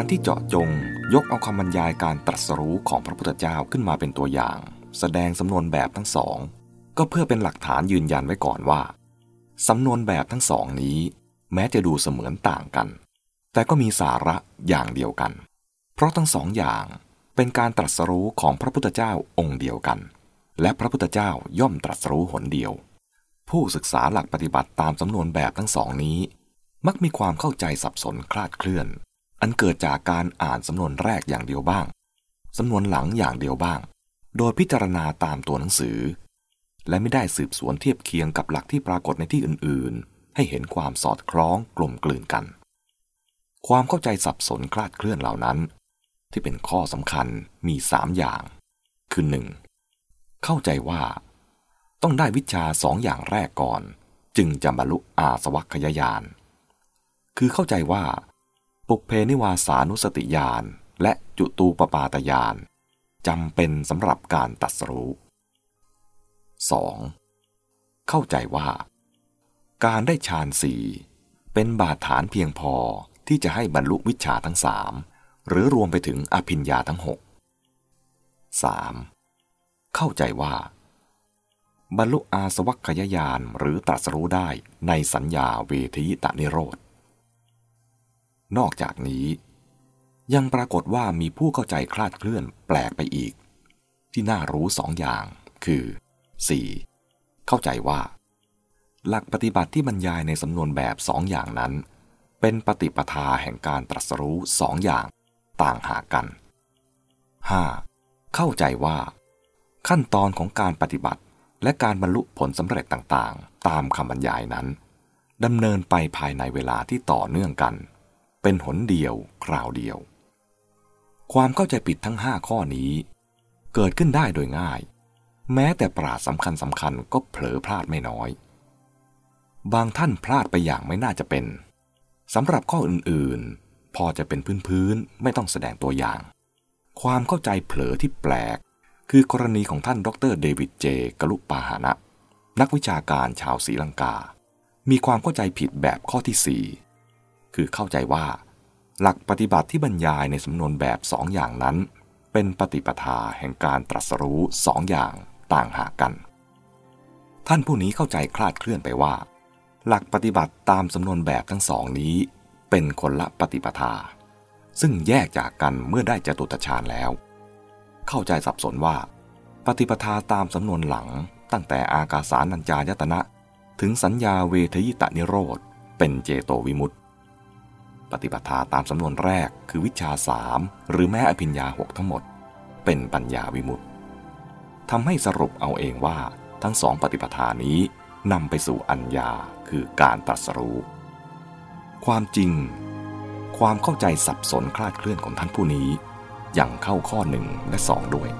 การที่เจาะจงยกเอาคำบรรยายการตรัสรู้ของพระพุทธเจ้าขึ้นมาเป็นตัวอย่าง แสดงสำนวนแบบทั้งสอง ก็เพื่อเป็นหลักฐานยืนยันไว้ก่อนว่าสำนวนแบบทั้งสองนี้ แม้จะดูเสมือนต่างกัน แต่ก็มีสาระอย่างเดียวกัน เพราะทั้งสองอย่างเป็นการตรัสรู้ของพระพุทธเจ้าองค์เดียวกัน และพระพุทธเจ้าย่อมตรัสรู้หนเดียว ผู้ศึกษาหลักปฏิบัติตามสำนวนแบบทั้งสองนี้ มักมีความเข้าใจสับสนคลาดเคลื่อน อันเกิดจากการอ่านสำนวนแรกอย่างเดียวบ้าง สำนวนหลังอย่างเดียวบ้าง โดยพิจารณาตามตัวหนังสือ และไม่ได้สืบสวนเทียบเคียงกับหลักที่ปรากฏในที่อื่น ๆ ให้เห็นความสอดคล้องกลมกลืนกัน ความเข้าใจสับสนคลาดเคลื่อนเหล่านั้น ที่เป็นข้อสำคัญมีสามอย่าง คือหนึ่งเข้าใจว่า ต้องได้วิชาสองอย่างแรกก่อน จึงจะบรรลุอาสวัคยายาน คือเข้าใจว่า ปุเพนิวาสานุสติญาณและจุตูปปาตญาณจำเป็นสำหรับการตัดสรู้ 2. เข้าใจว่า การได้ฌานสี่เป็นบาดฐานเพียงพอที่จะให้บรรลุวิชาทั้งสามหรือรวมไปถึงอภิญญาทั้งหก 3. เข้าใจว่า บรรลุอาสวัคยายานหรือตรัสรู้ได้ในสัญญาเวทยิตนิโรธ นอกจากนี้ ยังปรากฏว่ามีผู้เข้าใจคลาดเคลื่อนแปลกไปอีก ที่น่ารู้สองอย่าง คือ 4. เข้าใจว่า หลักปฏิบัติที่บรรยายในสำนวนแบบสองอย่างนั้น เป็นปฏิปทาแห่งการตรัสรู้สองอย่างต่างหากกัน 5. เข้าใจว่า ขั้นตอนของการปฏิบัติและการบรรลุผลสำเร็จต่างๆ ตามคำบรรยายนั้นดำเนินไปภายในเวลาที่ต่อเนื่องกัน เป็นหนเดียวคราวเดียว ความเข้าใจผิดทั้งห้าข้อนี้ เกิดขึ้นได้โดยง่าย แม้แต่ปราสำคัญสำคัญก็เผลอพลาดไม่น้อย บางท่านพลาดไปอย่างไม่น่าจะเป็นสำหรับข้ออื่นๆ พอจะเป็นพื้นๆไม่ต้องแสดงตัวอย่าง ความเข้าใจเผลอที่แปลก คือกรณีของท่านดรเดวิดเจกลุปาหานะ นักวิชาการชาวศรีลังกา มีความเข้าใจผิดแบบข้อที่4 คือเข้าใจว่า หลักปฏิบัติที่บรรยายในสำนวนแบบสองอย่างนั้น เป็นปฏิปทาแห่งการตรัสรู้สองอย่างต่างหากกัน ท่านผู้นี้เข้าใจคลาดเคลื่อนไปว่า หลักปฏิบัติตามสำนวนแบบทั้งสองนี้ เป็นคนละปฏิปทา ซึ่งแยกจากกันเมื่อได้จตุตฌานแล้ว เข้าใจสับสนว่า ปฏิปทาตามสำนวนหลังตั้งแต่อากาสานัญจายตนะ ถึงสัญญาเวทยิตานิโรธเป็นเจโตวิมุตติ ปฏิปทาตามสำนวนแรกคือวิชาสามหรือแม้อภิญญาหกทั้งหมด เป็นปัญญาวิมุตติทำให้สรุปเอาเองว่าทั้งสองปฏิปทานี้นำไปสู่อัญญาคือการตรัสรู้ ความจริง ความเข้าใจสับสนคลาดเคลื่อนของท่านผู้นี้ยังเข้าข้อหนึ่งและสองด้วย